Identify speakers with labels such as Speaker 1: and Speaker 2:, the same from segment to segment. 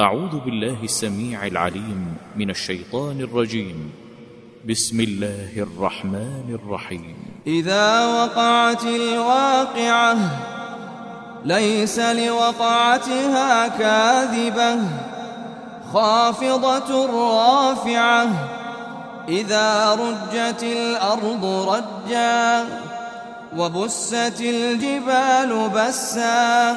Speaker 1: أعوذ بالله السميع العليم من الشيطان الرجيم. بسم الله الرحمن الرحيم.
Speaker 2: إذا وقعت الواقعة ليس لوقعتها كاذبة. خافضة رافعة إذا رجت الأرض رجا. وبست الجبال بسا.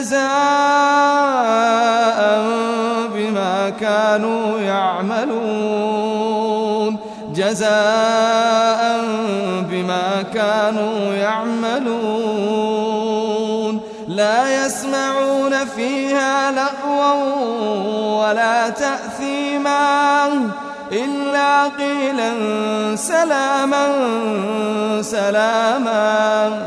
Speaker 2: جزاء بما كانوا يعملون. جزاء بما كانوا يعملون. لا يسمعون فيها لغوا ولا تأثيما إلا قيلا سلاما سلاما.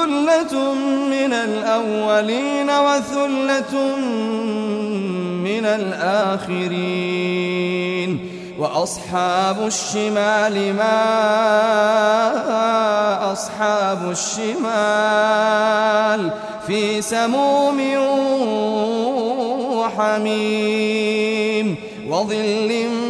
Speaker 2: ثلة من الأولين وثلة من الآخرين وأصحاب الشمال ما أصحاب الشمال في سموم وحميم وظل من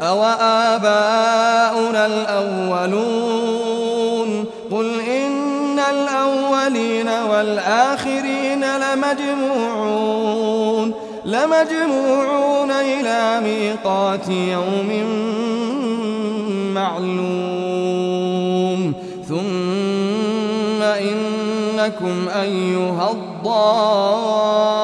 Speaker 2: أوآباؤنا الأولون قل إن الأولين والآخرين لمجموعون لمجموعون إلى ميقات يوم معلوم ثم إنكم أيها الضالون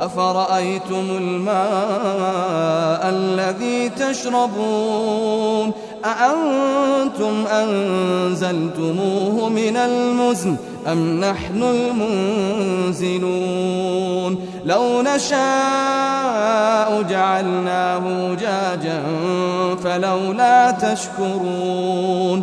Speaker 2: أفرأيتم الماء الذي تشربون أأنتم أنزلتموه من المزن أم نحن المنزلون لو نشاء جعلناه جاجا فلولا تشكرون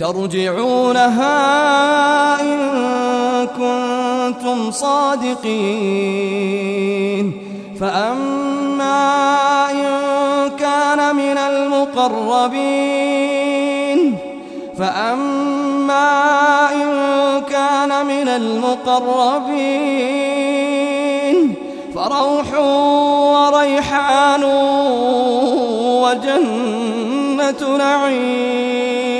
Speaker 2: ترجعونها إن كنتم صادقين. فأما إن كان من المقربين فأما إن كان من المقربين فروح وريحان وجنة نعيم.